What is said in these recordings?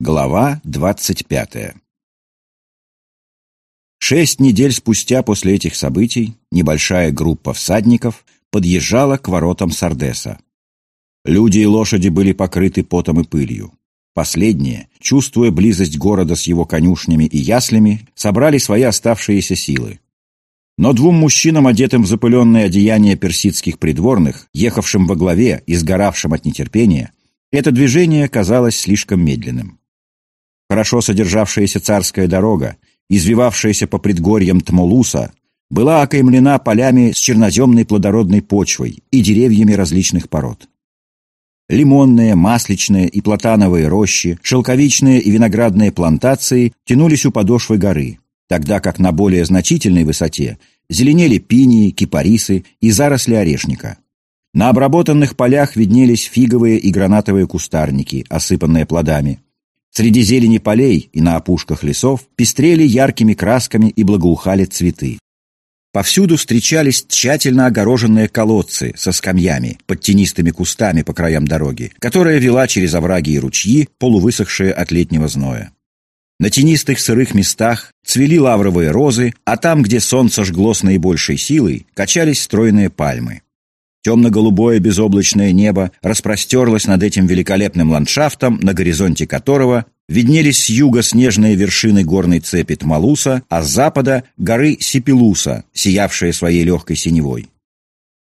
Глава двадцать пятая Шесть недель спустя после этих событий небольшая группа всадников подъезжала к воротам Сардеса. Люди и лошади были покрыты потом и пылью. Последние, чувствуя близость города с его конюшнями и яслями, собрали свои оставшиеся силы. Но двум мужчинам, одетым в запыленное одеяние персидских придворных, ехавшим во главе и сгоравшим от нетерпения, это движение казалось слишком медленным. Хорошо содержавшаяся царская дорога, извивавшаяся по предгорьям Тмолуса, была окаймлена полями с черноземной плодородной почвой и деревьями различных пород. Лимонные, масличные и платановые рощи, шелковичные и виноградные плантации тянулись у подошвы горы, тогда как на более значительной высоте зеленели пинии, кипарисы и заросли орешника. На обработанных полях виднелись фиговые и гранатовые кустарники, осыпанные плодами. Среди зелени полей и на опушках лесов пестрели яркими красками и благоухали цветы. Повсюду встречались тщательно огороженные колодцы со скамьями под тенистыми кустами по краям дороги, которая вела через овраги и ручьи, полувысохшие от летнего зноя. На тенистых сырых местах цвели лавровые розы, а там, где солнце жгло с наибольшей силой, качались стройные пальмы. Темно-голубое безоблачное небо распростерлось над этим великолепным ландшафтом, на горизонте которого виднелись с юга снежные вершины горной цепи Тмалуса, а с запада — горы Сипилуса, сиявшие своей легкой синевой.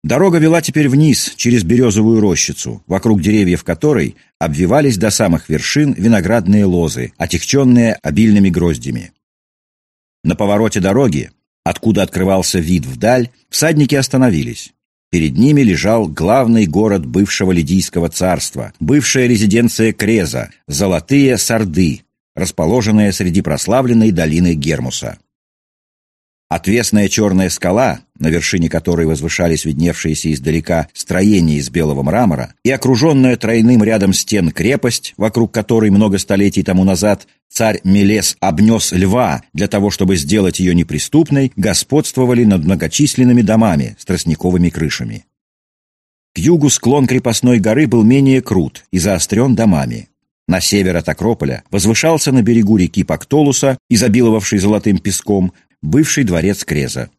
Дорога вела теперь вниз, через березовую рощицу, вокруг деревьев которой обвивались до самых вершин виноградные лозы, отягченные обильными гроздями. На повороте дороги, откуда открывался вид вдаль, всадники остановились. Перед ними лежал главный город бывшего Лидийского царства, бывшая резиденция Креза, Золотые Сарды, расположенная среди прославленной долины Гермуса. Отвесная черная скала, на вершине которой возвышались видневшиеся издалека строения из белого мрамора, и окруженная тройным рядом стен крепость, вокруг которой много столетий тому назад царь Мелес обнес льва для того, чтобы сделать ее неприступной, господствовали над многочисленными домами с тростниковыми крышами. К югу склон крепостной горы был менее крут и заострен домами. На север от Акрополя возвышался на берегу реки Пактолуса, изобиловавший золотым песком, бывший дворец Креза.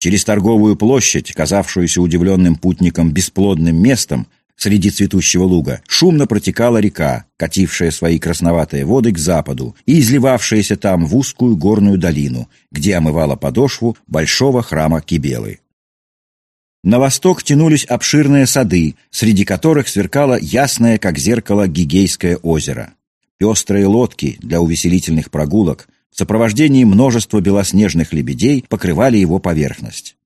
Через торговую площадь, казавшуюся удивленным путникам бесплодным местом, среди цветущего луга, шумно протекала река, катившая свои красноватые воды к западу и изливавшаяся там в узкую горную долину, где омывала подошву большого храма Кибелы. На восток тянулись обширные сады, среди которых сверкало ясное, как зеркало, Гигейское озеро. Пестрые лодки для увеселительных прогулок – в сопровождении множества белоснежных лебедей покрывали его поверхность.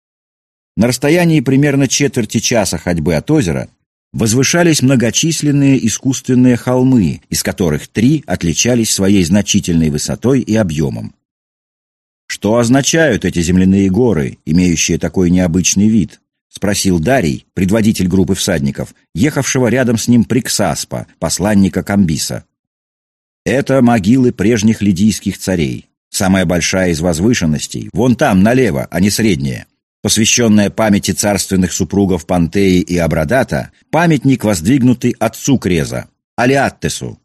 На расстоянии примерно четверти часа ходьбы от озера возвышались многочисленные искусственные холмы, из которых три отличались своей значительной высотой и объемом. «Что означают эти земляные горы, имеющие такой необычный вид?» — спросил Дарий, предводитель группы всадников, ехавшего рядом с ним Приксаспа, посланника Камбиса. Это могилы прежних лидийских царей. Самая большая из возвышенностей, вон там, налево, а не средняя. Посвященная памяти царственных супругов Пантеи и Абрадата, памятник, воздвигнутый отцу Креза, Алиаттесу.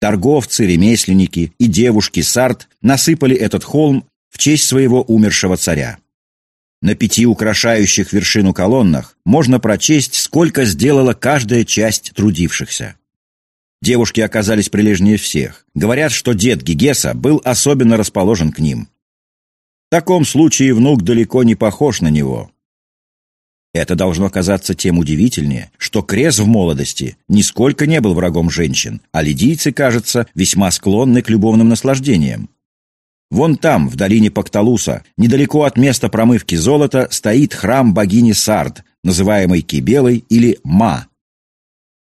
Торговцы, ремесленники и девушки Сарт насыпали этот холм в честь своего умершего царя. На пяти украшающих вершину колоннах можно прочесть, сколько сделала каждая часть трудившихся. Девушки оказались прилежнее всех. Говорят, что дед Гигеса был особенно расположен к ним. В таком случае внук далеко не похож на него. Это должно казаться тем удивительнее, что Крес в молодости нисколько не был врагом женщин, а лидийцы, кажется, весьма склонны к любовным наслаждениям. Вон там, в долине Пакталуса, недалеко от места промывки золота, стоит храм богини Сард, называемый Кибелой или Ма.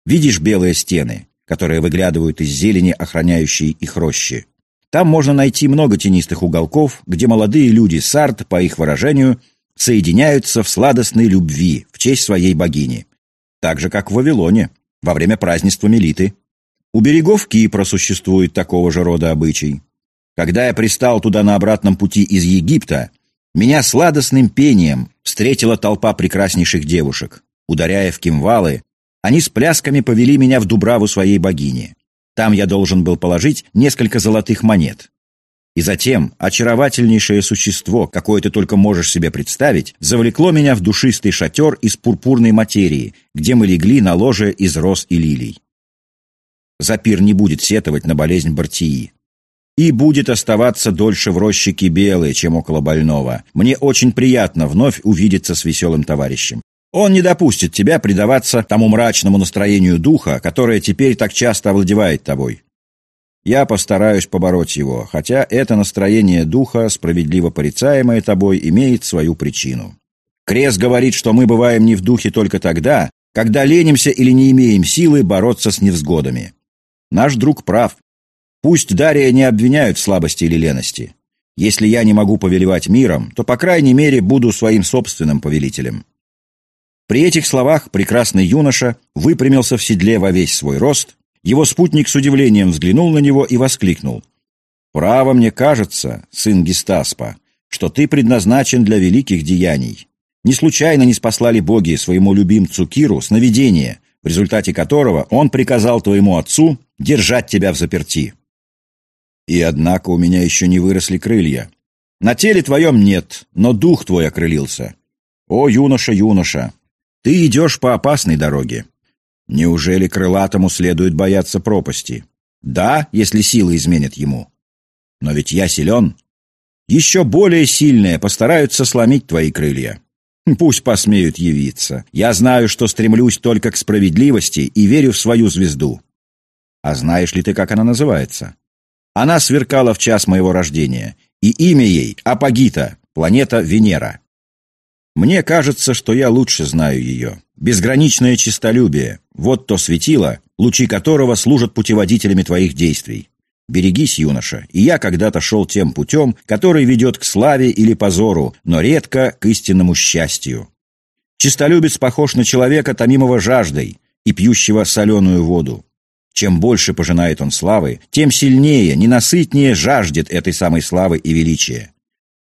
Видишь белые стены? Которые выглядывают из зелени, охраняющей их рощи. Там можно найти много тенистых уголков, где молодые люди Сарт, по их выражению, соединяются в сладостной любви в честь своей богини. Так же, как в Вавилоне, во время празднества Мелиты. У берегов Кипра существует такого же рода обычай. Когда я пристал туда на обратном пути из Египта, меня сладостным пением встретила толпа прекраснейших девушек. Ударяя в кимвалы, они с плясками повели меня в Дубраву своей богини. Там я должен был положить несколько золотых монет. И затем очаровательнейшее существо, какое ты только можешь себе представить, завлекло меня в душистый шатер из пурпурной материи, где мы легли на ложе из роз и лилий. Запир не будет сетовать на болезнь Бартии. И будет оставаться дольше в роще Кибелы, чем около больного. Мне очень приятно вновь увидеться с веселым товарищем. Он не допустит тебя предаваться тому мрачному настроению духа, которое теперь так часто овладевает тобой. Я постараюсь побороть его, хотя это настроение духа, справедливо порицаемое тобой, имеет свою причину. Крест говорит, что мы бываем не в духе только тогда, когда ленимся или не имеем силы бороться с невзгодами. Наш друг прав. Пусть Дария не обвиняют в слабости или лености. Если я не могу повелевать миром, то, по крайней мере, буду своим собственным повелителем. При этих словах прекрасный юноша выпрямился в седле во весь свой рост его спутник с удивлением взглянул на него и воскликнул. «Право мне кажется, сын Гестаспа, что ты предназначен для великих деяний. Не случайно не спаслали боги своему любимцу Киру сновидение, в результате которого он приказал твоему отцу держать тебя в заперти. И однако у меня еще не выросли крылья. На теле твоем нет, но дух твой окрылился. О, юноша, юноша, ты идешь по опасной дороге. Неужели крылатому следует бояться пропасти? Да, если силы изменят ему. Но ведь я силен. Еще более сильные постараются сломить твои крылья. Пусть посмеют явиться. Я знаю, что стремлюсь только к справедливости и верю в свою звезду. А знаешь ли ты, как она называется? Она сверкала в час моего рождения, и имя ей — Апагита, планета Венера. Мне кажется, что я лучше знаю ее. Безграничное честолюбие — вот то светило, лучи которого служат путеводителями твоих действий. Берегись, юноша, и я когда-то шел тем путем, который ведет к славе или позору, но редко к истинному счастью. Чистолюбец похож на человека, томимого жаждой и пьющего соленую воду. Чем больше пожинает он славы, тем сильнее, ненасытнее жаждет этой самой славы и величия.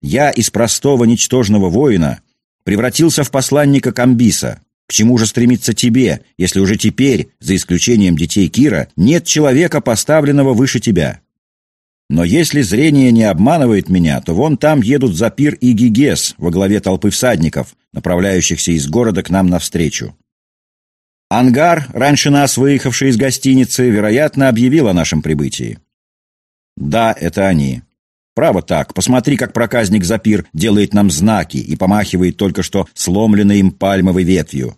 Я из простого ничтожного воина превратился в посланника Камбиса. К чему же стремиться тебе, если уже теперь, за исключением детей Кира, нет человека, поставленного выше тебя? Но если зрение не обманывает меня, то вон там едут Запир и Гигес во главе толпы всадников, направляющихся из города к нам навстречу. Ангар, раньше нас выехавший из гостиницы, вероятно, объявил о нашем прибытии. Да, это они. Право так, посмотри, как проказник Запир делает нам знаки и помахивает только что сломленной им пальмовой ветвью.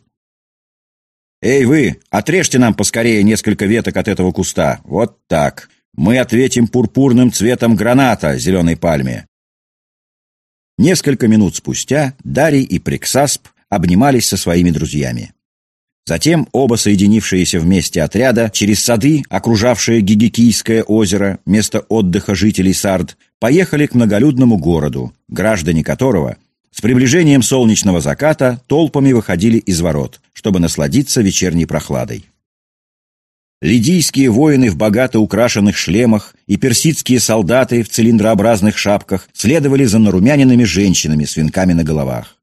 «Эй вы, отрежьте нам поскорее несколько веток от этого куста. Вот так. Мы ответим пурпурным цветом граната зеленой пальме». Несколько минут спустя Дарий и Приксасп обнимались со своими друзьями. Затем оба соединившиеся вместе отряда через сады, окружавшие Гигикийское озеро, место отдыха жителей Сард, поехали к многолюдному городу, граждане которого с приближением солнечного заката толпами выходили из ворот, чтобы насладиться вечерней прохладой. Лидийские воины в богато украшенных шлемах и персидские солдаты в цилиндрообразных шапках следовали за нарумяненными женщинами с венками на головах.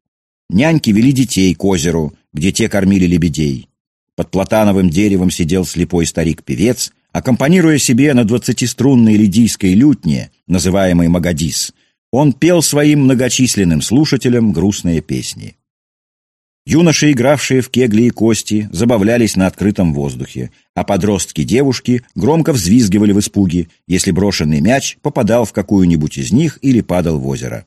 Няньки вели детей к озеру, где те кормили лебедей. Под платановым деревом сидел слепой старик-певец, аккомпанируя себе на двадцатиструнной лидийской лютне, называемой Магадис, он пел своим многочисленным слушателям грустные песни. Юноши, игравшие в кегли и кости, забавлялись на открытом воздухе, а подростки-девушки громко взвизгивали в испуге, если брошенный мяч попадал в какую-нибудь из них или падал в озеро.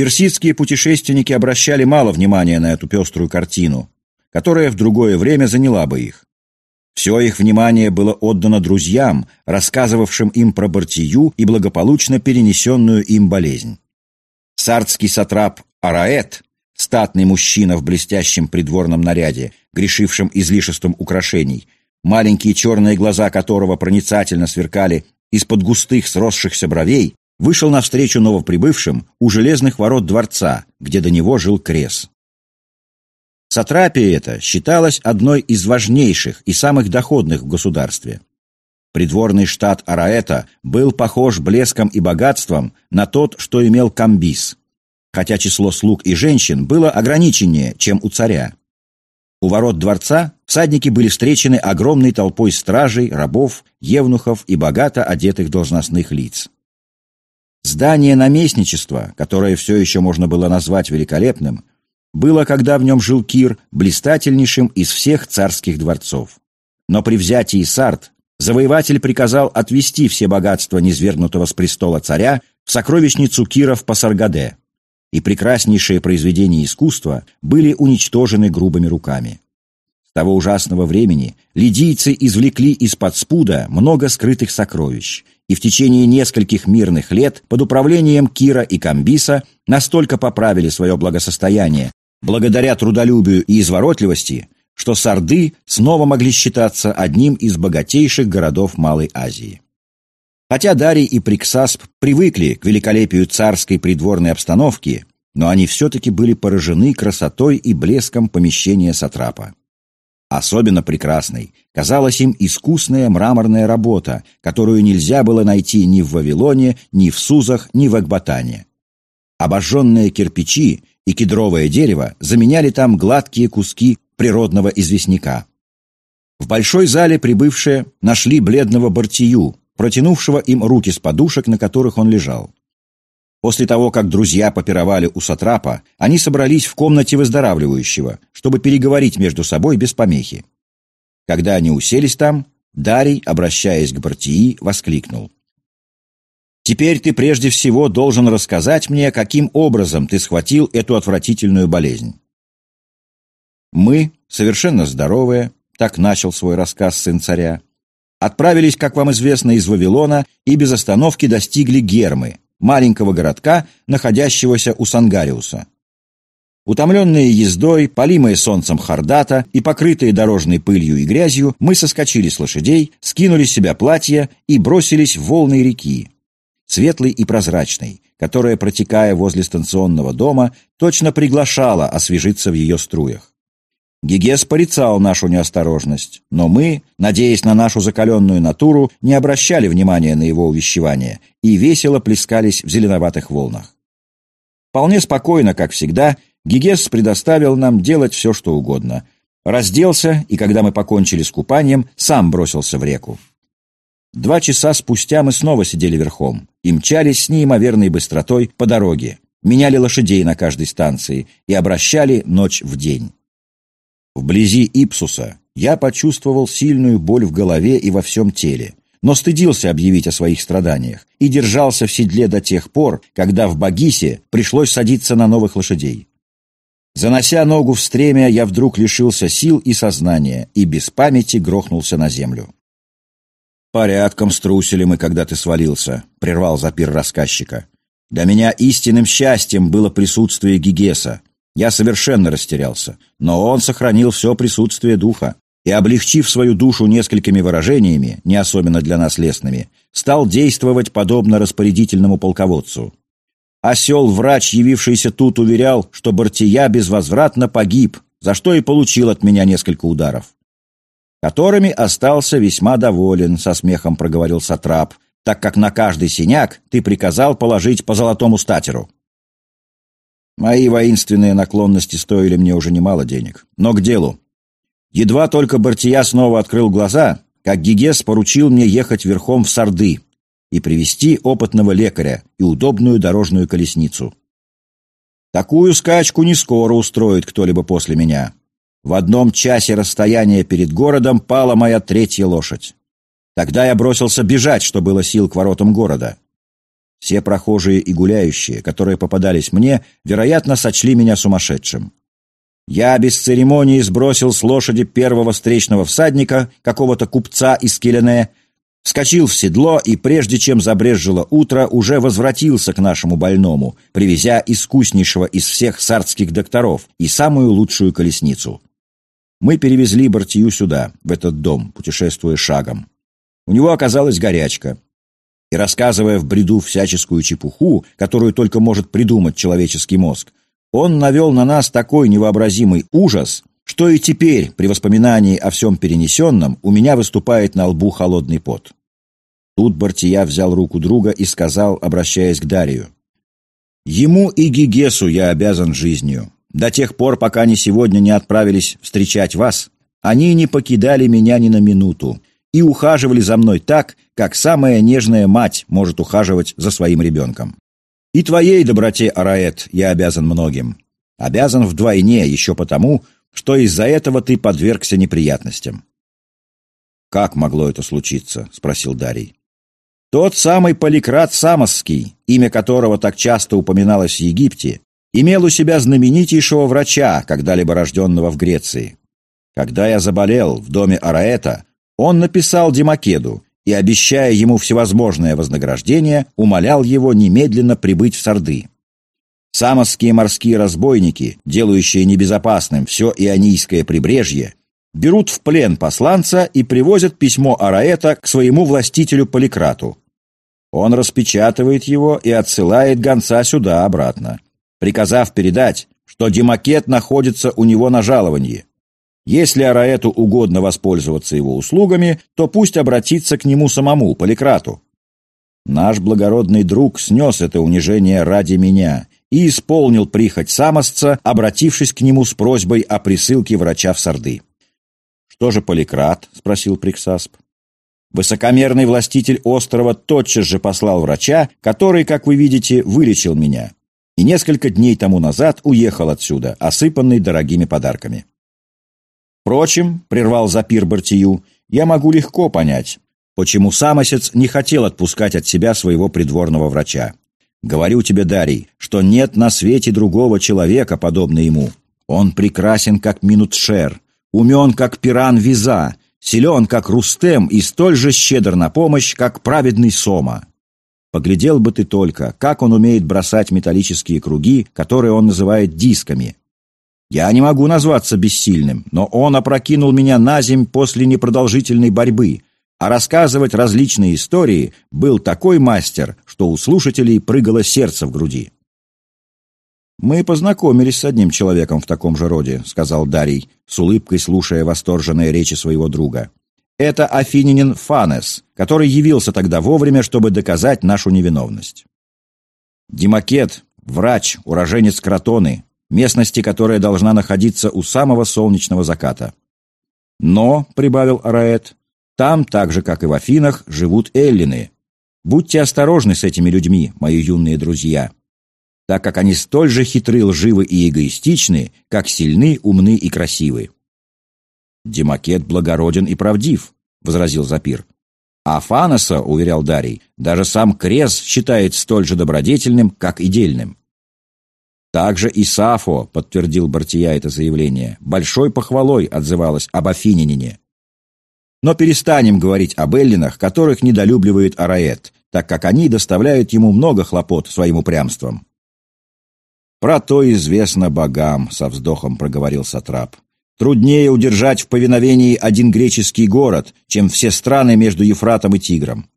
Персидские путешественники обращали мало внимания на эту пеструю картину, которая в другое время заняла бы их. Все их внимание было отдано друзьям, рассказывавшим им про Бартию и благополучно перенесенную им болезнь. Сардский сатрап Араэт, статный мужчина в блестящем придворном наряде, грешившем излишеством украшений, маленькие черные глаза которого проницательно сверкали из-под густых сросшихся бровей, вышел навстречу новоприбывшим у железных ворот дворца, где до него жил Крес. Сатрапия эта считалась одной из важнейших и самых доходных в государстве. Придворный штат Араэта был похож блеском и богатством на тот, что имел Камбис, хотя число слуг и женщин было ограниченнее, чем у царя. У ворот дворца всадники были встречены огромной толпой стражей, рабов, евнухов и богато одетых должностных лиц. Здание наместничества, которое все еще можно было назвать великолепным, было, когда в нем жил Кир, блистательнейшим из всех царских дворцов. Но при взятии Сарт завоеватель приказал отвести все богатства низвергнутого с престола царя в сокровищницу Кира в Пасаргаде, и прекраснейшие произведения искусства были уничтожены грубыми руками. С того ужасного времени лидийцы извлекли из-под спуда много скрытых сокровищ, и в течение нескольких мирных лет под управлением Кира и Камбиса настолько поправили свое благосостояние, благодаря трудолюбию и изворотливости, что Сарды снова могли считаться одним из богатейших городов Малой Азии. Хотя Дарий и Приксасп привыкли к великолепию царской придворной обстановки, но они все-таки были поражены красотой и блеском помещения Сатрапа. Особенно прекрасной казалась им искусная мраморная работа, которую нельзя было найти ни в Вавилоне, ни в Сузах, ни в Экбатане. Обожженные кирпичи и кедровое дерево заменяли там гладкие куски природного известняка. В большой зале прибывшие нашли бледного Бартию, протянувшего им руки с подушек, на которых он лежал. После того, как друзья попировали у Сатрапа, они собрались в комнате выздоравливающего, чтобы переговорить между собой без помехи. Когда они уселись там, Дарий, обращаясь к Бартии, воскликнул. «Теперь ты прежде всего должен рассказать мне, каким образом ты схватил эту отвратительную болезнь». «Мы, совершенно здоровые», — так начал свой рассказ сын царя, отправились, как вам известно, из Вавилона и без остановки достигли Гермы, маленького городка, находящегося у Сангариуса. Утомленные ездой, полимые солнцем Хардата и покрытые дорожной пылью и грязью, мы соскочили с лошадей, скинули с себя платья и бросились в волны реки, светлой и прозрачной, которая, протекая возле станционного дома, точно приглашала освежиться в ее струях. Гигес порицал нашу неосторожность, но мы, надеясь на нашу закаленную натуру, не обращали внимания на его увещевания и весело плескались в зеленоватых волнах. Вполне спокойно, как всегда, Гигес предоставил нам делать все, что угодно. Разделся, и когда мы покончили с купанием, сам бросился в реку. Два часа спустя мы снова сидели верхом и мчались с неимоверной быстротой по дороге, меняли лошадей на каждой станции и обращали ночь в день. Вблизи Ипсуса я почувствовал сильную боль в голове и во всем теле, но стыдился объявить о своих страданиях и держался в седле до тех пор, когда в Багисе пришлось садиться на новых лошадей. Занося ногу в стремя, я вдруг лишился сил и сознания и без памяти грохнулся на землю. «Порядком струсили мы, когда ты свалился», — прервал запир рассказчика. «Для меня истинным счастьем было присутствие Гигеса. Я совершенно растерялся, но он сохранил все присутствие духа и, облегчив свою душу несколькими выражениями, не особенно для нас лестными, стал действовать подобно распорядительному полководцу. Осел-врач, явившийся тут, уверял, что Бартия безвозвратно погиб, за что и получил от меня несколько ударов. Которыми остался весьма доволен, со смехом проговорил Сатрап, так как на каждый синяк ты приказал положить по золотому статеру. Мои воинственные наклонности стоили мне уже немало денег. Но к делу. Едва только Бартия снова открыл глаза, как Гигес поручил мне ехать верхом в Сарды и привести опытного лекаря и удобную дорожную колесницу. Такую скачку не скоро устроит кто-либо после меня. В одном часе расстояния перед городом пала моя третья лошадь. Тогда я бросился бежать, что было сил к воротам города. Все прохожие и гуляющие, которые попадались мне, вероятно, сочли меня сумасшедшим. Я без церемонии сбросил с лошади первого встречного всадника, какого-то купца из Килене, вскочил в седло и, прежде чем забрезжило утро, уже возвратился к нашему больному, привезя искуснейшего из всех сардских докторов и самую лучшую колесницу. Мы перевезли Бартию сюда, в этот дом, путешествуя шагом. У него оказалась горячка, и рассказывая в бреду всяческую чепуху, которую только может придумать человеческий мозг, он навел на нас такой невообразимый ужас, что и теперь, при воспоминании о всем перенесенном, у меня выступает на лбу холодный пот. Тут Бартия взял руку друга и сказал, обращаясь к Дарию, «Ему и Гигесу я обязан жизнью. до тех пор, пока они сегодня не отправились встречать вас, они не покидали меня ни на минуту и ухаживали за мной так, как самая нежная мать может ухаживать за своим ребенком. И твоей доброте, Араэт, я обязан многим. Обязан вдвойне, еще потому, что из-за этого ты подвергся неприятностям. «Как могло это случиться?» — спросил Дарий. Тот самый Поликрат Самосский, имя которого так часто упоминалось в Египте, имел у себя знаменитейшего врача, когда-либо рожденного в Греции. Когда я заболел в доме Араэта, он написал Демакеду и, обещая ему всевозможное вознаграждение, умолял его немедленно прибыть в Сарды. Самосские морские разбойники, делающие небезопасным все Ионийское прибрежье, берут в плен посланца и привозят письмо Араэта к своему властителю Поликрату. Он распечатывает его и отсылает гонца сюда обратно, приказав передать, что Демакет находится у него на жаловании. Если Араэту угодно воспользоваться его услугами, то пусть обратится к нему самому, Поликрату. Наш благородный друг снес это унижение ради меня и исполнил прихоть самосца, обратившись к нему с просьбой о присылке врача в Сарды. «Что же Поликрат?» — спросил Приксасп. Высокомерный властитель острова тотчас же послал врача, который, как вы видите, вылечил меня, и несколько дней тому назад уехал отсюда, осыпанный дорогими подарками. Впрочем, прервал Запир Бартию, я могу легко понять, почему Самосец не хотел отпускать от себя своего придворного врача. Говорю тебе, Дарий, что нет на свете другого человека, подобно ему. Он прекрасен, как Минутшер, умен, как Пиран Виза, силен, как Рустем, и столь же щедр на помощь, как праведный Сома. Поглядел бы ты только, как он умеет бросать металлические круги, которые он называет дисками. Я не могу назваться бессильным, но он опрокинул меня на земь после непродолжительной борьбы, а рассказывать различные истории был такой мастер, что у слушателей прыгало сердце в груди. «Мы познакомились с одним человеком в таком же роде», — сказал Дарий, с улыбкой слушая восторженные речи своего друга. «Это афининин Фанес, который явился тогда вовремя, чтобы доказать нашу невиновность». Димакет, врач, уроженец Кротоны, местности, которая должна находиться у самого солнечного заката. «Но», — прибавил Араэт, — «там, так же, как и в Афинах, живут эллины. Будьте осторожны с этими людьми, мои юные друзья» так как они столь же хитры, лживы и эгоистичны, как сильны, умны и красивы. «Демакет благороден и правдив», — возразил Запир. «А Фаноса, — уверял Дарий, — даже сам Крес считает столь же добродетельным, как и дельным». Также и Сафо, — подтвердил Бартия это заявление, — большой похвалой отзывалась об Афининине. Но перестанем говорить об эллинах, которых недолюбливает Араэт, так как они доставляют ему много хлопот своим упрямством. «Про то известно богам», — со вздохом проговорил Сатрап. «Труднее удержать в повиновении один греческий город, чем все страны между Ефратом и Тигром».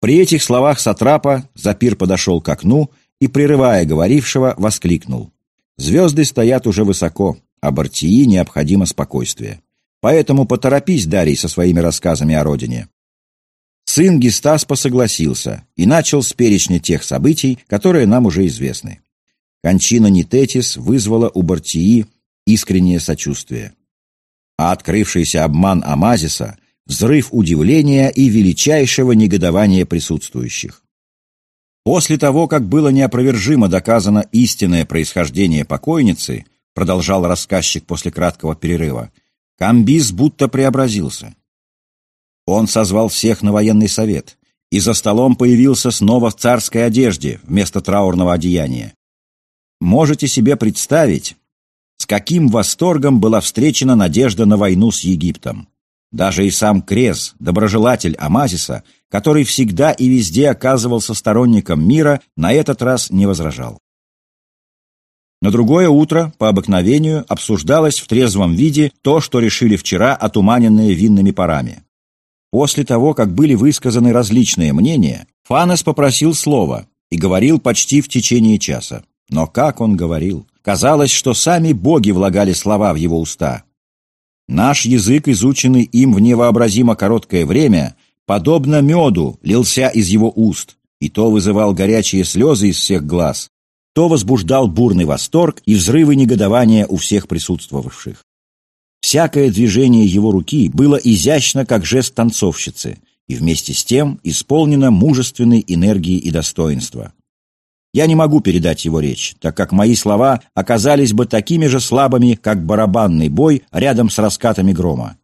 При этих словах Сатрапа Запир подошел к окну и, прерывая говорившего, воскликнул. «Звезды стоят уже высоко, а Бартии необходимо спокойствие. Поэтому поторопись, Дарий, со своими рассказами о родине». Сын Гестаспа согласился и начал с перечня тех событий, которые нам уже известны. Кончина Нитетис вызвала у Бартии искреннее сочувствие. А открывшийся обман Амазиса – взрыв удивления и величайшего негодования присутствующих. После того, как было неопровержимо доказано истинное происхождение покойницы, продолжал рассказчик после краткого перерыва, Камбис будто преобразился. Он созвал всех на военный совет, и за столом появился снова в царской одежде вместо траурного одеяния. Можете себе представить, с каким восторгом была встречена надежда на войну с Египтом. Даже и сам Крез, доброжелатель Амазиса, который всегда и везде оказывался сторонником мира, на этот раз не возражал. На другое утро, по обыкновению, обсуждалось в трезвом виде то, что решили вчера отуманенные винными парами. После того, как были высказаны различные мнения, Фанес попросил слова и говорил почти в течение часа. Но как он говорил? Казалось, что сами боги влагали слова в его уста. Наш язык, изученный им в невообразимо короткое время, подобно меду, лился из его уст, и то вызывал горячие слезы из всех глаз, то возбуждал бурный восторг и взрывы негодования у всех присутствовавших. Всякое движение его руки было изящно, как жест танцовщицы, и вместе с тем исполнено мужественной энергии и достоинства. Я не могу передать его речь, так как мои слова оказались бы такими же слабыми, как барабанный бой рядом с раскатами грома.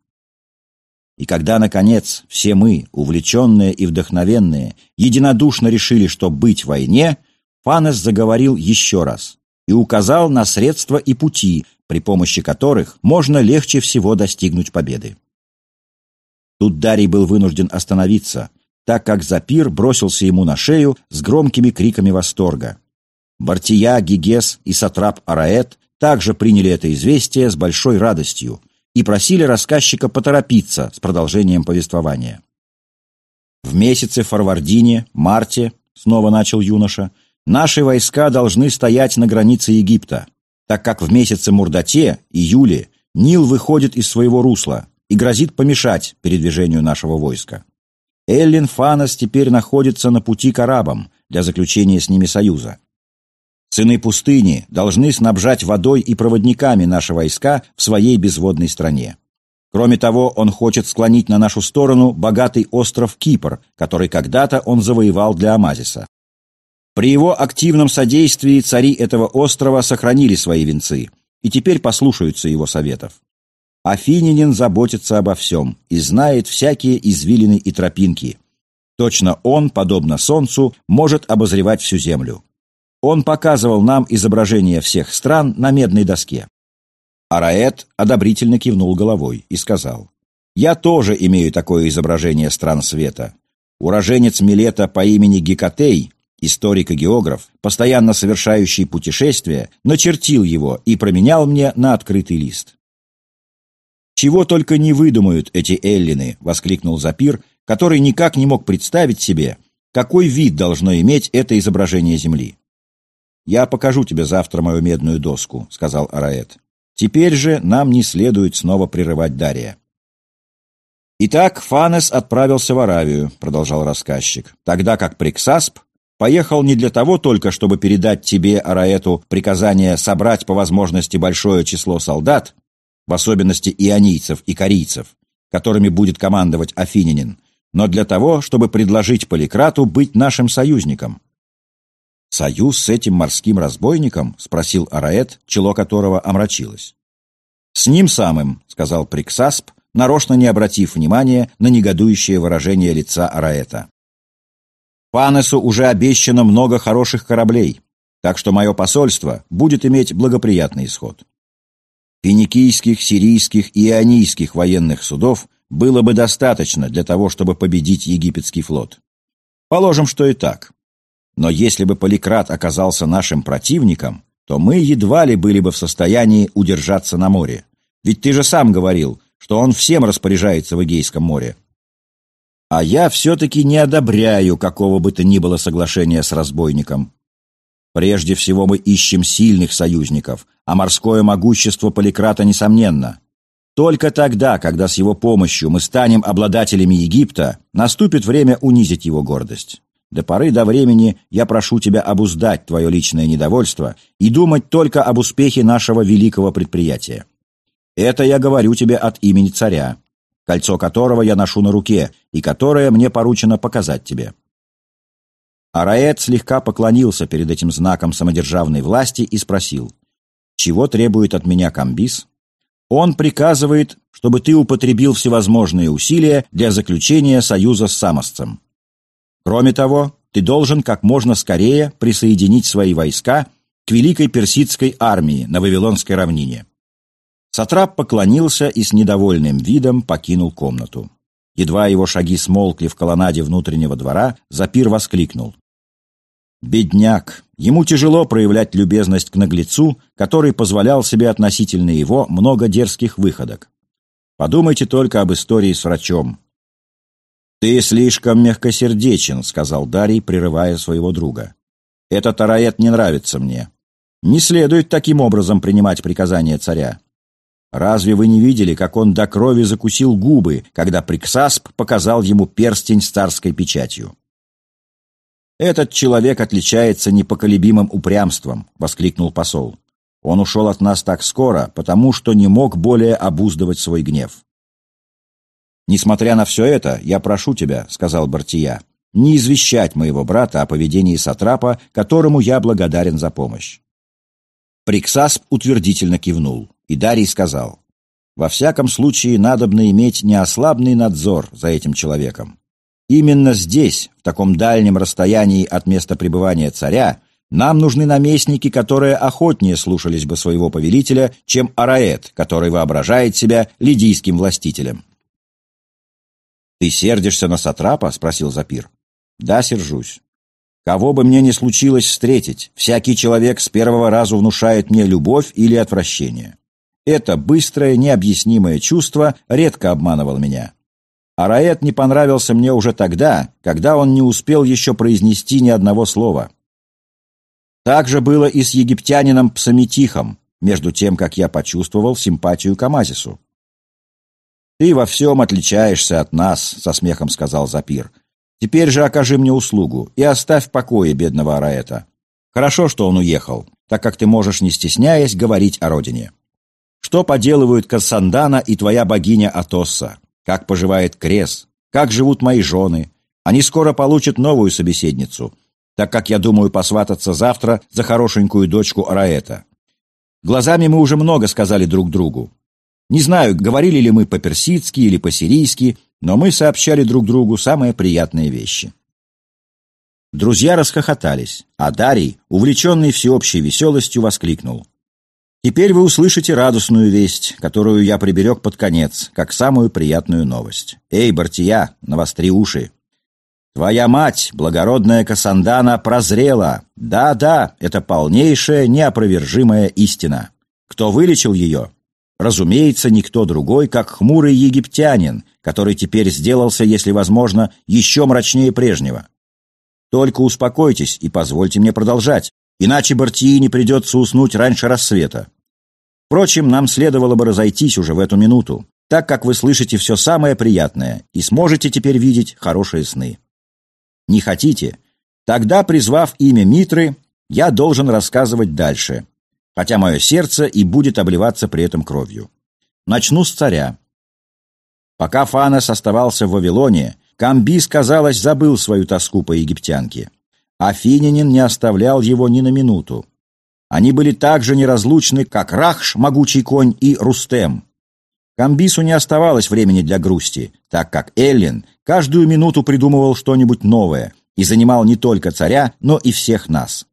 И когда, наконец, все мы, увлеченные и вдохновенные, единодушно решили, что быть в войне, Фанес заговорил еще раз и указал на средства и пути, при помощи которых можно легче всего достигнуть победы. Тут Дарий был вынужден остановиться, так как Запир бросился ему на шею с громкими криками восторга. Бартия, Гигес и Сатрап Араэт также приняли это известие с большой радостью и просили рассказчика поторопиться с продолжением повествования. В месяце Фарвардине, марте, снова начал юноша, наши войска должны стоять на границе Египта, так как в месяце Мурдате, июле, Нил выходит из своего русла и грозит помешать передвижению нашего войска. Эллин Фанас теперь находится на пути к арабам для заключения с ними союза. Сыны пустыни должны снабжать водой и проводниками наши войска в своей безводной стране. Кроме того, он хочет склонить на нашу сторону богатый остров Кипр, который когда-то он завоевал для Амазиса. При его активном содействии цари этого острова сохранили свои венцы и теперь послушаются его советов. Афининин заботится обо всем и знает всякие извилины и тропинки. Точно он, подобно солнцу, может обозревать всю землю. Он показывал нам изображения всех стран на медной доске. Араэт одобрительно кивнул головой и сказал, «Я тоже имею такое изображение стран света. Уроженец Милета по имени Гекатей, историк и географ, постоянно совершающий путешествия, начертил его и променял мне на открытый лист. «Чего только не выдумают эти эллины!» — воскликнул Запир, который никак не мог представить себе, какой вид должно иметь это изображение Земли. «Я покажу тебе завтра мою медную доску», — сказал Араэт. «Теперь же нам не следует снова прерывать Дария». «Итак, Фанес отправился в Аравию», — продолжал рассказчик, «тогда как Приксасп поехал не для того только, чтобы передать тебе, Араэту, приказание собрать по возможности большое число солдат, в особенности ионийцев и корейцев, которыми будет командовать Афининин, но для того, чтобы предложить Поликрату быть нашим союзником. «Союз с этим морским разбойником?» — спросил Араэт, чело которого омрачилось. «С ним самым», — сказал Приксасп, нарочно не обратив внимания на негодующее выражение лица Араэта. «Панесу уже обещано много хороших кораблей, так что мое посольство будет иметь благоприятный исход финикийских, сирийских и ионийских военных судов было бы достаточно для того, чтобы победить египетский флот. Положим, что и так. Но если бы Поликрат оказался нашим противником, то мы едва ли были бы в состоянии удержаться на море. Ведь ты же сам говорил, что он всем распоряжается в Эгейском море. А я все-таки не одобряю какого бы то ни было соглашения с разбойником. Прежде всего мы ищем сильных союзников, а морское могущество Поликрата несомненно. Только тогда, когда с его помощью мы станем обладателями Египта, наступит время унизить его гордость. До поры до времени я прошу тебя обуздать твое личное недовольство и думать только об успехе нашего великого предприятия. Это я говорю тебе от имени царя, кольцо которого я ношу на руке и которое мне поручено показать тебе. Араэт слегка поклонился перед этим знаком самодержавной власти и спросил, «Чего требует от меня Камбис?» «Он приказывает, чтобы ты употребил всевозможные усилия для заключения союза с Самосцем. Кроме того, ты должен как можно скорее присоединить свои войска к великой персидской армии на Вавилонской равнине». Сатрап поклонился и с недовольным видом покинул комнату. Едва его шаги смолкли в колоннаде внутреннего двора, Запир воскликнул. Бедняк. Ему тяжело проявлять любезность к наглецу, который позволял себе относительно его много дерзких выходок. Подумайте только об истории с врачом. «Ты слишком мягкосердечен», — сказал Дарий, прерывая своего друга. «Этот араэт не нравится мне. Не следует таким образом принимать приказания царя. Разве вы не видели, как он до крови закусил губы, когда Приксасп показал ему перстень с царской печатью?» «Этот человек отличается непоколебимым упрямством», — воскликнул посол. «Он ушел от нас так скоро, потому что не мог более обуздывать свой гнев». «Несмотря на все это, я прошу тебя», — сказал Бартия, «не извещать моего брата о поведении Сатрапа, которому я благодарен за помощь». Приксасп утвердительно кивнул, и Дарий сказал, «Во всяком случае, надобно иметь неослабный надзор за этим человеком. Именно здесь, в таком дальнем расстоянии от места пребывания царя, нам нужны наместники, которые охотнее слушались бы своего повелителя, чем Араэт, который воображает себя лидийским властителем. «Ты сердишься на Сатрапа?» — спросил Запир. «Да, сержусь. Кого бы мне ни случилось встретить, всякий человек с первого раза внушает мне любовь или отвращение. Это быстрое, необъяснимое чувство редко обманывало меня. А Раэт не понравился мне уже тогда, когда он не успел еще произнести ни одного слова. Так же было и с египтянином Псаметихом, между тем, как я почувствовал симпатию к Амазису. «Ты во всем отличаешься от нас», — со смехом сказал Запир. «Теперь же окажи мне услугу и оставь в покое бедного Араэта. Хорошо, что он уехал, так как ты можешь, не стесняясь, говорить о родине. Что поделывают Кассандана и твоя богиня Атосса? Как поживает Крес? Как живут мои жены? Они скоро получат новую собеседницу, так как я думаю посвататься завтра за хорошенькую дочку Араэта. Глазами мы уже много сказали друг другу. Не знаю, говорили ли мы по-персидски или по-сирийски, но мы сообщали друг другу самые приятные вещи. Друзья расхохотались, а Дарий, увлеченный всеобщей веселостью, воскликнул. Теперь вы услышите радостную весть, которую я приберег под конец, как самую приятную новость. Эй, Бартия, навостри уши. Твоя мать, благородная Касандана, прозрела. Да-да, это полнейшая, неопровержимая истина. Кто вылечил ее? Разумеется, никто другой, как хмурый египтянин, который теперь сделался, если возможно, еще мрачнее прежнего. Только успокойтесь и позвольте мне продолжать, иначе Бартии не придется уснуть раньше рассвета. Впрочем, нам следовало бы разойтись уже в эту минуту, так как вы слышите все самое приятное и сможете теперь видеть хорошие сны. Не хотите? Тогда, призвав имя Митры, я должен рассказывать дальше, хотя мое сердце и будет обливаться при этом кровью. Начну с царя. Пока Фанес оставался в Вавилоне, Камбис, казалось, забыл свою тоску по египтянке. Афининин не оставлял его ни на минуту. Они были так же неразлучны, как Рахш, могучий конь, и Рустем. Камбису не оставалось времени для грусти, так как Эллин каждую минуту придумывал что-нибудь новое и занимал не только царя, но и всех нас.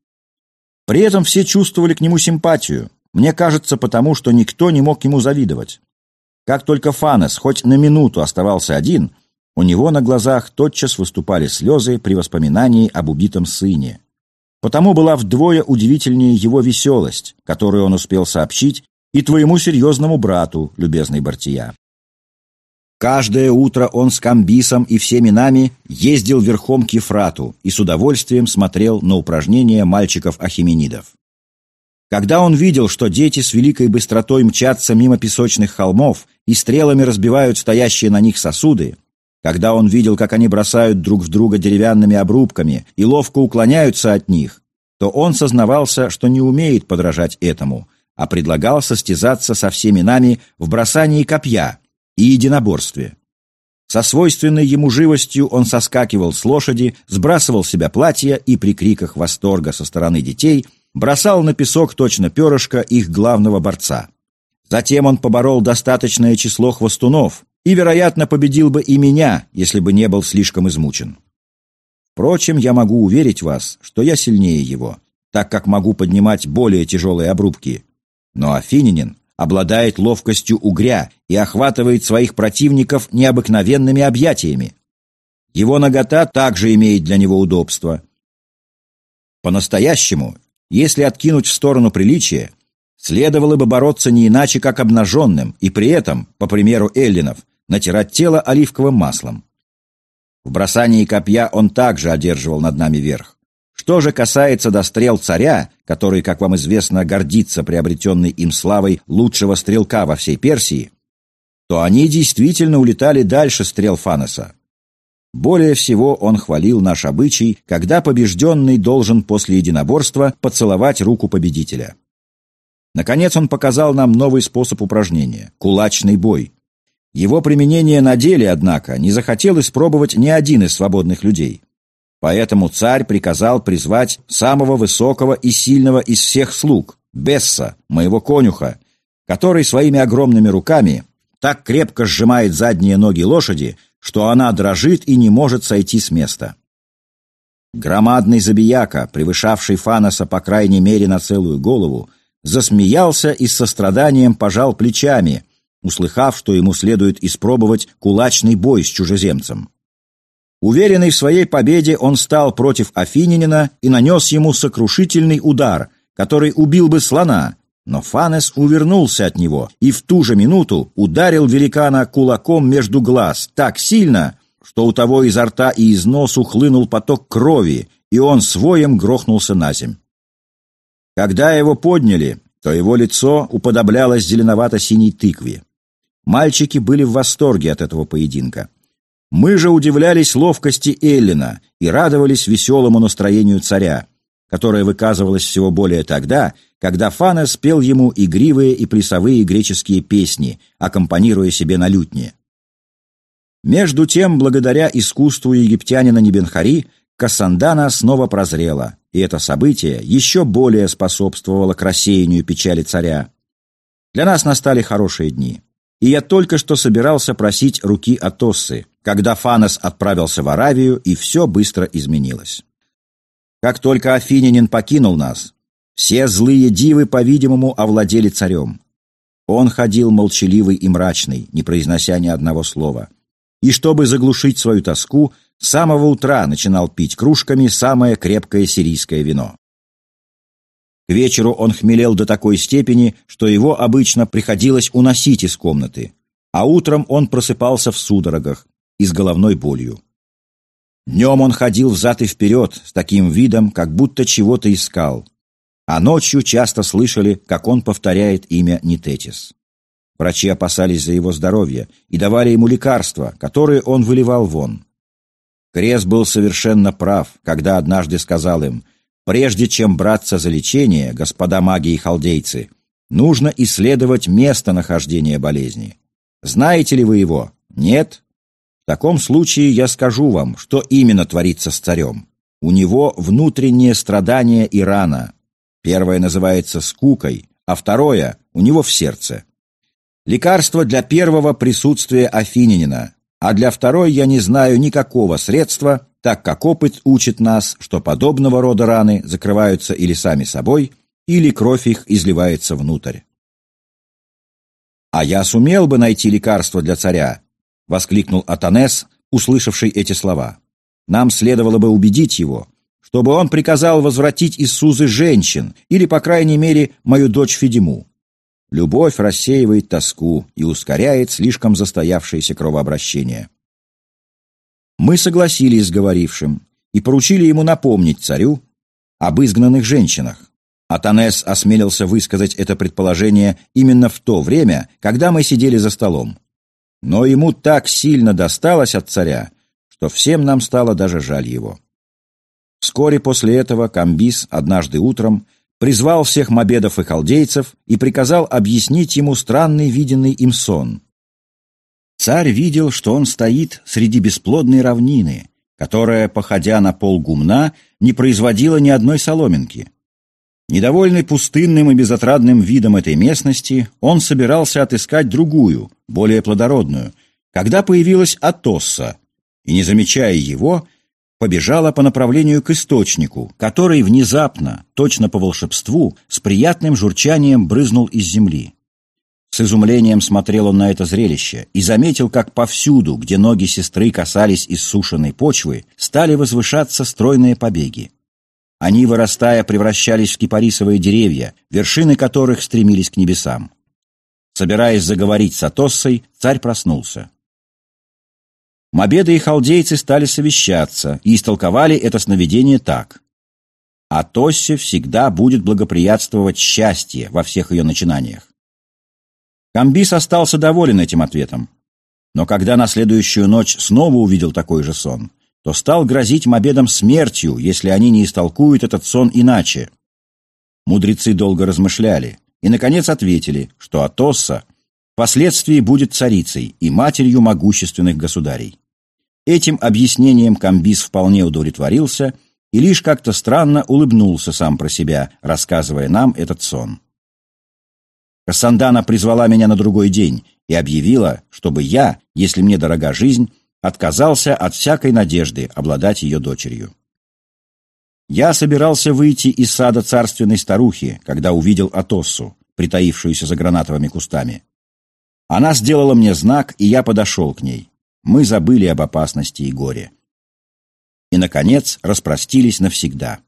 При этом все чувствовали к нему симпатию, мне кажется, потому что никто не мог ему завидовать. Как только Фанес хоть на минуту оставался один, у него на глазах тотчас выступали слезы при воспоминании об убитом сыне. Потому была вдвое удивительнее его веселость, которую он успел сообщить и твоему серьезному брату, любезный Бартия. Каждое утро он с Камбисом и всеми нами ездил верхом к Ефрату и с удовольствием смотрел на упражнения мальчиков-ахименидов. Когда он видел, что дети с великой быстротой мчатся мимо песочных холмов и стрелами разбивают стоящие на них сосуды, когда он видел, как они бросают друг в друга деревянными обрубками и ловко уклоняются от них, то он сознавался, что не умеет подражать этому, а предлагал состязаться со всеми нами в бросании копья и единоборстве. Со свойственной ему живостью он соскакивал с лошади, сбрасывал себя платья и при криках восторга со стороны детей бросал на песок точно перышко их главного борца. Затем он поборол достаточное число хвостунов, и, вероятно, победил бы и меня, если бы не был слишком измучен. Впрочем, я могу уверить вас, что я сильнее его, так как могу поднимать более тяжелые обрубки. Но Афининин обладает ловкостью угря и охватывает своих противников необыкновенными объятиями. Его нагота также имеет для него удобство. По-настоящему, если откинуть в сторону приличия, следовало бы бороться не иначе, как обнаженным, и при этом, по примеру эллинов, натирать тело оливковым маслом. В бросании копья он также одерживал над нами верх. Что же касается до стрел царя, который, как вам известно, гордится приобретенной им славой лучшего стрелка во всей Персии, то они действительно улетали дальше стрел Фанеса. Более всего он хвалил наш обычай, когда побежденный должен после единоборства поцеловать руку победителя. Наконец он показал нам новый способ упражнения – кулачный бой. Его применение на деле, однако, не захотел испробовать ни один из свободных людей. Поэтому царь приказал призвать самого высокого и сильного из всех слуг – Бесса, моего конюха, который своими огромными руками так крепко сжимает задние ноги лошади, что она дрожит и не может сойти с места. Громадный забияка, превышавший Фаноса по крайней мере на целую голову, засмеялся и с состраданием пожал плечами, услыхав, что ему следует испробовать кулачный бой с чужеземцем. Уверенный в своей победе, он стал против Афининина и нанес ему сокрушительный удар, который убил бы слона, но Фанес увернулся от него и в ту же минуту ударил великана кулаком между глаз так сильно, что у того изо рта и из носу хлынул поток крови, и он своем грохнулся на земь. Когда его подняли, то его лицо уподоблялось зеленовато-синей тыкве. Мальчики были в восторге от этого поединка. Мы же удивлялись ловкости Эллина и радовались веселому настроению царя, которое выказывалось всего более тогда, когда Фанес спел ему игривые и плясовые греческие песни, аккомпанируя себе на лютне. Между тем, благодаря искусству египтянина Небенхари, Кассандана снова прозрела, и это событие еще более способствовало к рассеянию печали царя. Для нас настали хорошие дни, и я только что собирался просить руки Атоссы, когда Фанес отправился в Аравию, и все быстро изменилось. Как только Афинянин покинул нас, все злые дивы, по-видимому, овладели царем. Он ходил молчаливый и мрачный, не произнося ни одного слова. И чтобы заглушить свою тоску, с самого утра начинал пить кружками самое крепкое сирийское вино. Вечеру он хмелел до такой степени, что его обычно приходилось уносить из комнаты, а утром он просыпался в судорогах и с головной болью. Днем он ходил взад и вперед с таким видом, как будто чего-то искал, а ночью часто слышали, как он повторяет имя Нитетис. Врачи опасались за его здоровье и давали ему лекарства, которые он выливал вон. Крес был совершенно прав, когда однажды сказал им, «Прежде чем браться за лечение, господа маги и халдейцы, нужно исследовать место нахождения болезни. Знаете ли вы его? Нет? В таком случае я скажу вам, что именно творится с царем. У него внутреннее страдание и рана. Первое называется скукой, а второе у него в сердце. Лекарство для первого присутствия Афининина, а для второй я не знаю никакого средства, так как опыт учит нас, что подобного рода раны закрываются или сами собой, или кровь их изливается внутрь. «А я сумел бы найти лекарство для царя», — воскликнул Атанес, услышавший эти слова. «Нам следовало бы убедить его, чтобы он приказал возвратить из Сузы женщин, или, по крайней мере, мою дочь Федиму. Любовь рассеивает тоску и ускоряет слишком застоявшееся кровообращение. Мы согласились с говорившим и поручили ему напомнить царю об изгнанных женщинах. Атанес осмелился высказать это предположение именно в то время, когда мы сидели за столом. Но ему так сильно досталось от царя, что всем нам стало даже жаль его. Вскоре после этого Камбис однажды утром призвал всех мобедов и халдейцев и приказал объяснить ему странный виденный им сон. Царь видел, что он стоит среди бесплодной равнины, которая, походя на пол гумна, не производила ни одной соломинки. Недовольный пустынным и безотрадным видом этой местности, он собирался отыскать другую, более плодородную, когда появилась Атосса, и, не замечая его, побежала по направлению к источнику, который внезапно, точно по волшебству, с приятным журчанием брызнул из земли. С изумлением смотрел он на это зрелище и заметил, как повсюду, где ноги сестры касались иссушенной почвы, стали возвышаться стройные побеги. Они, вырастая, превращались в кипарисовые деревья, вершины которых стремились к небесам. Собираясь заговорить с Атоссой, царь проснулся. Мобеды и халдейцы стали совещаться и истолковали это сновидение так. А Тоссе всегда будет благоприятствовать счастье во всех ее начинаниях. Камбис остался доволен этим ответом. Но когда на следующую ночь снова увидел такой же сон, то стал грозить мобедам смертью, если они не истолкуют этот сон иначе. Мудрецы долго размышляли и, наконец, ответили, что Атосса впоследствии будет царицей и матерью могущественных государей. Этим объяснением Камбис вполне удовлетворился и лишь как-то странно улыбнулся сам про себя, рассказывая нам этот сон. Кассандана призвала меня на другой день и объявила, чтобы я, если мне дорога жизнь, отказался от всякой надежды обладать ее дочерью. Я собирался выйти из сада царственной старухи, когда увидел Атоссу, притаившуюся за гранатовыми кустами. Она сделала мне знак, и я подошел к ней. Мы забыли об опасности и горе. И, наконец, распростились навсегда.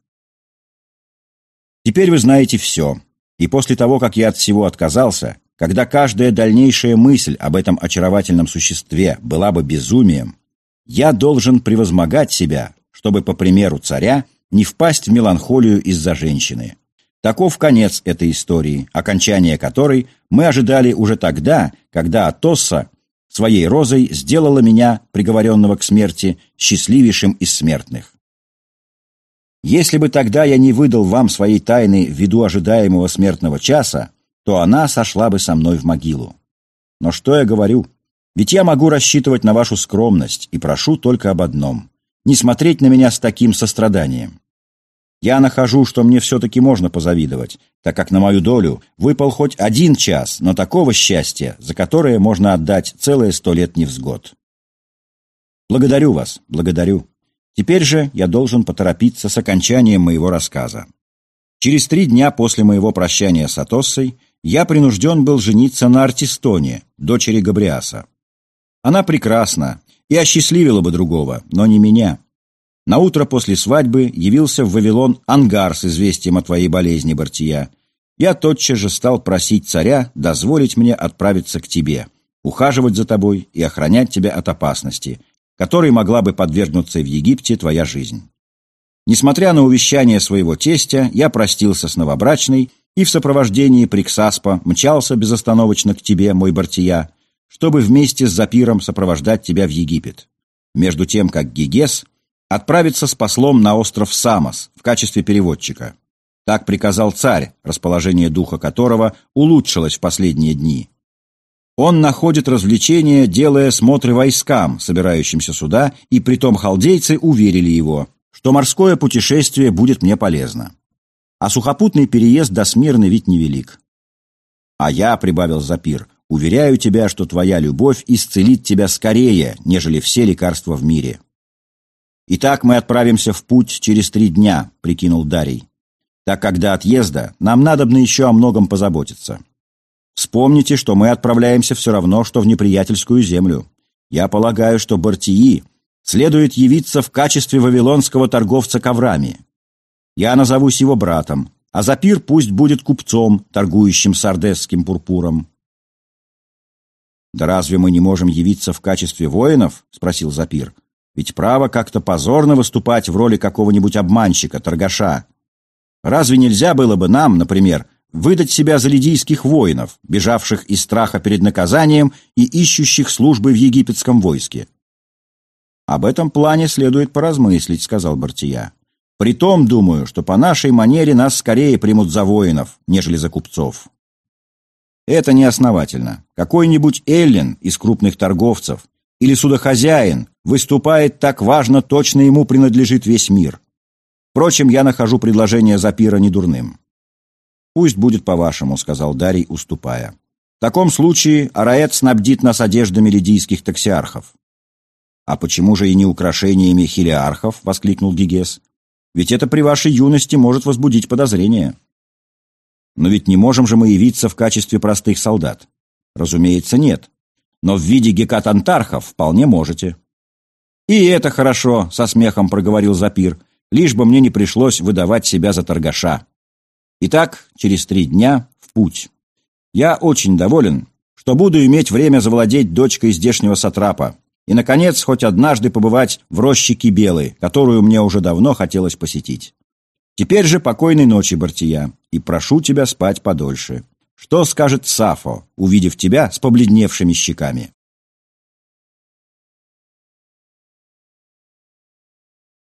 Теперь вы знаете все, и после того, как я от всего отказался, когда каждая дальнейшая мысль об этом очаровательном существе была бы безумием, я должен превозмогать себя, чтобы, по примеру царя, не впасть в меланхолию из-за женщины. Таков конец этой истории, окончание которой мы ожидали уже тогда, когда Атосса своей розой сделала меня, приговоренного к смерти, счастливейшим из смертных. Если бы тогда я не выдал вам своей тайны ввиду ожидаемого смертного часа, то она сошла бы со мной в могилу. Но что я говорю? Ведь я могу рассчитывать на вашу скромность и прошу только об одном — не смотреть на меня с таким состраданием. Я нахожу, что мне все-таки можно позавидовать, так как на мою долю выпал хоть один час, но такого счастья, за которое можно отдать целые сто лет невзгод. Благодарю вас, благодарю. Теперь же я должен поторопиться с окончанием моего рассказа. Через три дня после моего прощания с Атоссой я принужден был жениться на Артистоне, дочери Габриаса. Она прекрасна и осчастливила бы другого, но не меня. На утро после свадьбы явился в Вавилон ангар с известием о твоей болезни, Бартия. Я тотчас же стал просить царя дозволить мне отправиться к тебе, ухаживать за тобой и охранять тебя от опасности, которой могла бы подвергнуться в Египте твоя жизнь. Несмотря на увещание своего тестя, я простился с новобрачной и в сопровождении Приксаспа мчался безостановочно к тебе, мой Бартия, чтобы вместе с Запиром сопровождать тебя в Египет. Между тем, как Гигес отправиться с послом на остров Самос в качестве переводчика. Так приказал царь, расположение духа которого улучшилось в последние дни. Он находит развлечения, делая смотры войскам, собирающимся сюда, и притом халдейцы уверили его, что морское путешествие будет мне полезно. А сухопутный переезд до Смирны ведь невелик. А я, — прибавил Запир, — уверяю тебя, что твоя любовь исцелит тебя скорее, нежели все лекарства в мире. «Итак, мы отправимся в путь через три дня», — прикинул Дарий. «Так как до отъезда нам надобно еще о многом позаботиться. Вспомните, что мы отправляемся все равно, что в неприятельскую землю. Я полагаю, что Бартии следует явиться в качестве вавилонского торговца коврами. Я назовусь его братом, а Запир пусть будет купцом, торгующим сардесским пурпуром». «Да разве мы не можем явиться в качестве воинов?» — спросил Запир. Ведь право как-то позорно выступать в роли какого-нибудь обманщика, торгаша. Разве нельзя было бы нам, например, выдать себя за лидийских воинов, бежавших из страха перед наказанием и ищущих службы в египетском войске? «Об этом плане следует поразмыслить», — сказал Бартия. «Притом, думаю, что по нашей манере нас скорее примут за воинов, нежели за купцов». Это неосновательно. Какой-нибудь Эллин из крупных торговцев или судохозяин выступает так важно, точно ему принадлежит весь мир. Впрочем, я нахожу предложение Запира недурным. «Пусть будет по-вашему», — сказал Дарий, уступая. «В таком случае Араэт снабдит нас одеждами лидийских таксиархов». «А почему же и не украшениями хилиархов?» — воскликнул Гигес. «Ведь это при вашей юности может возбудить подозрения». «Но ведь не можем же мы явиться в качестве простых солдат». «Разумеется, нет но в виде гекатантархов вполне можете». «И это хорошо», — со смехом проговорил Запир, «лишь бы мне не пришлось выдавать себя за торгаша». Итак, через три дня в путь. Я очень доволен, что буду иметь время завладеть дочкой здешнего сатрапа и, наконец, хоть однажды побывать в роще Кибелы, которую мне уже давно хотелось посетить. Теперь же покойной ночи, Бартия, и прошу тебя спать подольше. Что скажет Сафо, увидев тебя с побледневшими щеками?